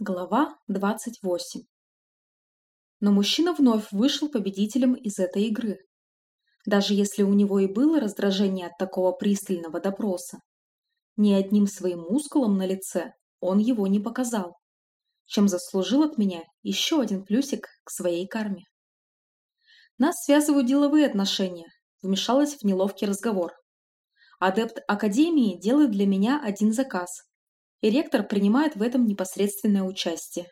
Глава 28 Но мужчина вновь вышел победителем из этой игры. Даже если у него и было раздражение от такого пристального допроса, ни одним своим мускулом на лице он его не показал, чем заслужил от меня еще один плюсик к своей карме. Нас связывают деловые отношения, вмешалась в неловкий разговор. Адепт Академии делает для меня один заказ, и ректор принимает в этом непосредственное участие.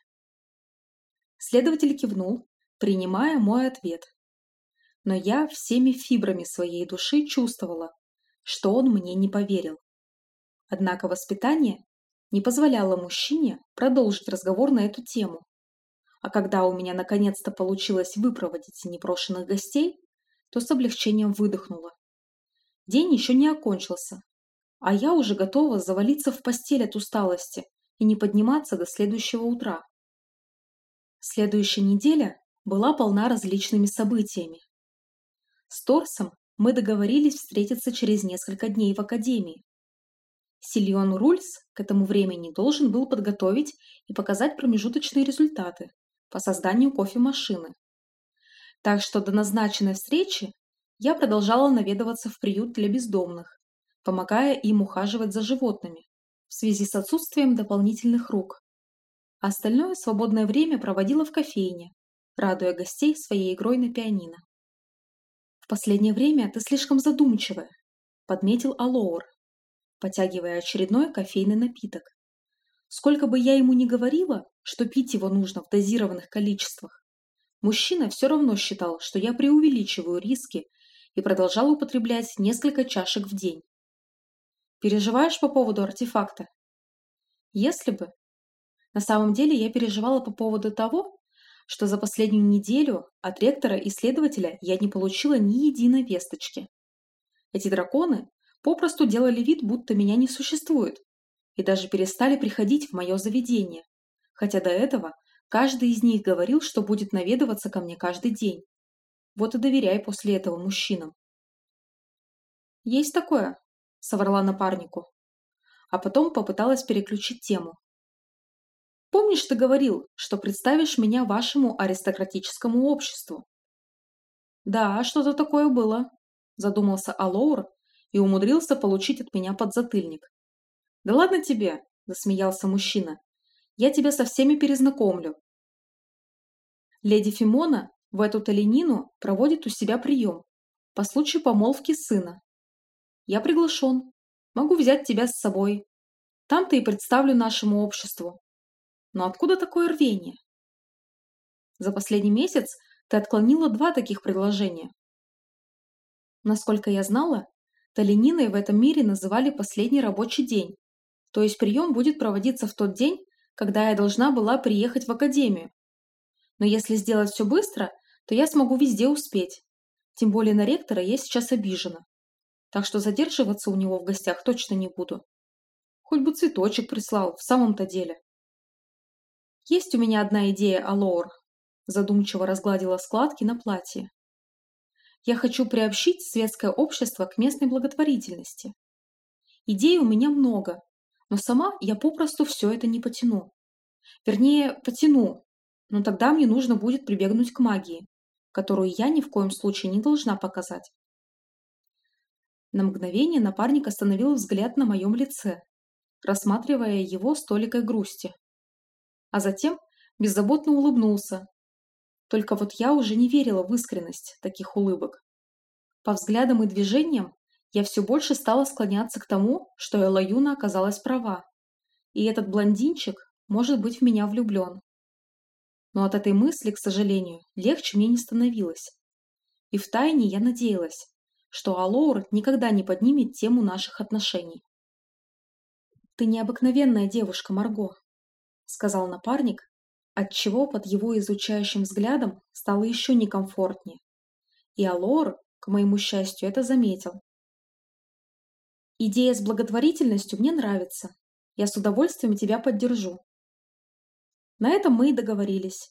Следователь кивнул, принимая мой ответ. Но я всеми фибрами своей души чувствовала, что он мне не поверил. Однако воспитание не позволяло мужчине продолжить разговор на эту тему. А когда у меня наконец-то получилось выпроводить непрошенных гостей, то с облегчением выдохнула. День еще не окончился, а я уже готова завалиться в постель от усталости и не подниматься до следующего утра. Следующая неделя была полна различными событиями. С Торсом мы договорились встретиться через несколько дней в академии. Сильон Рульс к этому времени должен был подготовить и показать промежуточные результаты по созданию кофемашины. Так что до назначенной встречи я продолжала наведываться в приют для бездомных, помогая им ухаживать за животными в связи с отсутствием дополнительных рук. Остальное свободное время проводила в кофейне, радуя гостей своей игрой на пианино. «В последнее время ты слишком задумчивая», — подметил Алоур, потягивая очередной кофейный напиток. Сколько бы я ему ни говорила, что пить его нужно в дозированных количествах, мужчина все равно считал, что я преувеличиваю риски и продолжал употреблять несколько чашек в день. Переживаешь по поводу артефакта? Если бы. На самом деле я переживала по поводу того, что за последнюю неделю от ректора и следователя я не получила ни единой весточки. Эти драконы попросту делали вид, будто меня не существует, и даже перестали приходить в мое заведение, хотя до этого каждый из них говорил, что будет наведываться ко мне каждый день. Вот и доверяй после этого мужчинам. Есть такое, соврала напарнику. А потом попыталась переключить тему. Помнишь, ты говорил, что представишь меня вашему аристократическому обществу? Да, что-то такое было, задумался Алоур и умудрился получить от меня подзатыльник. Да ладно тебе, засмеялся мужчина. Я тебя со всеми перезнакомлю. Леди Фимона в эту Талинину проводит у себя прием по случаю помолвки сына. Я приглашен. Могу взять тебя с собой. Там-то и представлю нашему обществу. Но откуда такое рвение? За последний месяц ты отклонила два таких предложения. Насколько я знала, Талининой в этом мире называли последний рабочий день, то есть прием будет проводиться в тот день, когда я должна была приехать в академию. Но если сделать все быстро, то я смогу везде успеть. Тем более на ректора я сейчас обижена так что задерживаться у него в гостях точно не буду. Хоть бы цветочек прислал, в самом-то деле. Есть у меня одна идея, Алоор, задумчиво разгладила складки на платье. Я хочу приобщить светское общество к местной благотворительности. Идей у меня много, но сама я попросту все это не потяну. Вернее, потяну, но тогда мне нужно будет прибегнуть к магии, которую я ни в коем случае не должна показать. На мгновение напарник остановил взгляд на моем лице, рассматривая его с толикой грусти. А затем беззаботно улыбнулся. Только вот я уже не верила в искренность таких улыбок. По взглядам и движениям я все больше стала склоняться к тому, что Элаюна оказалась права. И этот блондинчик может быть в меня влюблен. Но от этой мысли, к сожалению, легче мне не становилось. И втайне я надеялась, что Алоур никогда не поднимет тему наших отношений. «Ты необыкновенная девушка, Марго», — сказал напарник, отчего под его изучающим взглядом стало еще некомфортнее. И Алор, к моему счастью, это заметил. «Идея с благотворительностью мне нравится. Я с удовольствием тебя поддержу». На этом мы и договорились.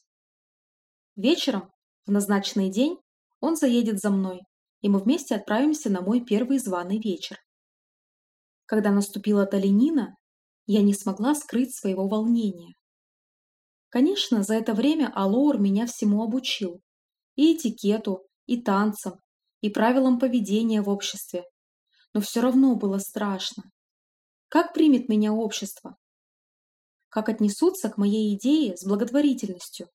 Вечером, в назначенный день, он заедет за мной, и мы вместе отправимся на мой первый званый вечер. Когда наступила Талинина, я не смогла скрыть своего волнения. Конечно, за это время Алоур меня всему обучил. И этикету, и танцам, и правилам поведения в обществе. Но все равно было страшно. Как примет меня общество? Как отнесутся к моей идее с благотворительностью?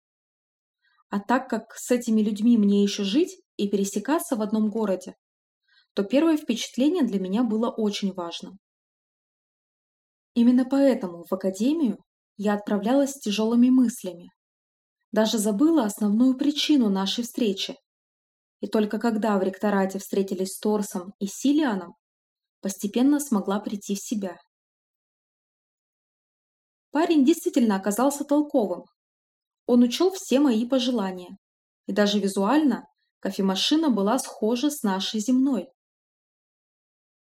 А так как с этими людьми мне еще жить и пересекаться в одном городе, то первое впечатление для меня было очень важным. Именно поэтому в академию я отправлялась с тяжелыми мыслями. Даже забыла основную причину нашей встречи. И только когда в ректорате встретились с Торсом и Силианом, постепенно смогла прийти в себя. Парень действительно оказался толковым. Он учел все мои пожелания. И даже визуально кофемашина была схожа с нашей земной.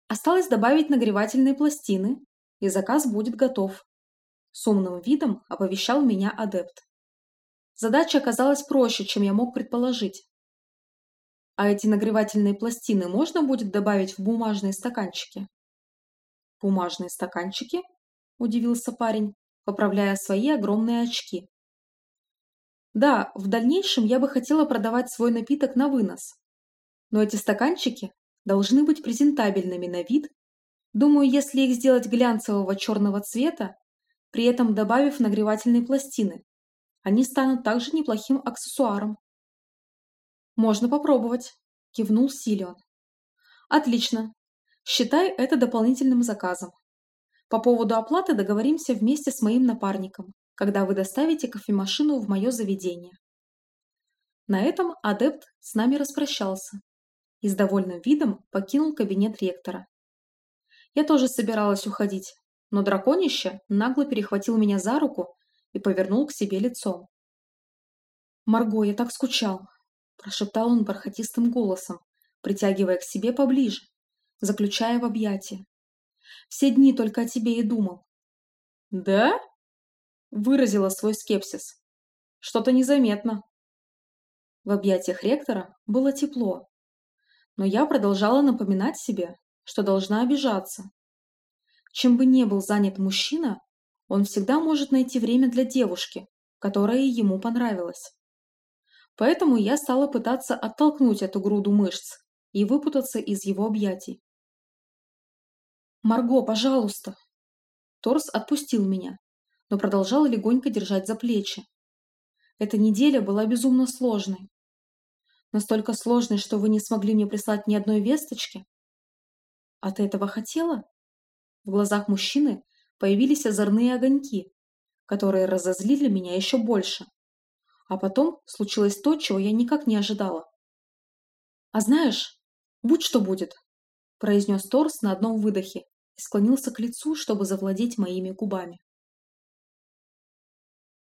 Осталось добавить нагревательные пластины, и заказ будет готов. С умным видом оповещал меня адепт. Задача оказалась проще, чем я мог предположить. А эти нагревательные пластины можно будет добавить в бумажные стаканчики? Бумажные стаканчики? Удивился парень, поправляя свои огромные очки. Да, в дальнейшем я бы хотела продавать свой напиток на вынос. Но эти стаканчики должны быть презентабельными на вид. Думаю, если их сделать глянцевого черного цвета, при этом добавив нагревательные пластины, они станут также неплохим аксессуаром. «Можно попробовать», – кивнул Силион. «Отлично. Считай это дополнительным заказом. По поводу оплаты договоримся вместе с моим напарником, когда вы доставите кофемашину в мое заведение». На этом адепт с нами распрощался и с довольным видом покинул кабинет ректора. Я тоже собиралась уходить, но драконище нагло перехватил меня за руку и повернул к себе лицом. «Марго, я так скучал!» – прошептал он бархатистым голосом, притягивая к себе поближе, заключая в объятия. «Все дни только о тебе и думал». «Да?» – выразила свой скепсис. «Что-то незаметно». В объятиях ректора было тепло, но я продолжала напоминать себе, что должна обижаться. Чем бы ни был занят мужчина, он всегда может найти время для девушки, которая ему понравилась. Поэтому я стала пытаться оттолкнуть эту груду мышц и выпутаться из его объятий. «Марго, пожалуйста!» Торс отпустил меня, но продолжал легонько держать за плечи. Эта неделя была безумно сложной. Настолько сложной, что вы не смогли мне прислать ни одной весточки. А ты этого хотела? В глазах мужчины появились озорные огоньки, которые разозлили меня еще больше. А потом случилось то, чего я никак не ожидала. «А знаешь, будь что будет», – произнес Торс на одном выдохе и склонился к лицу, чтобы завладеть моими губами.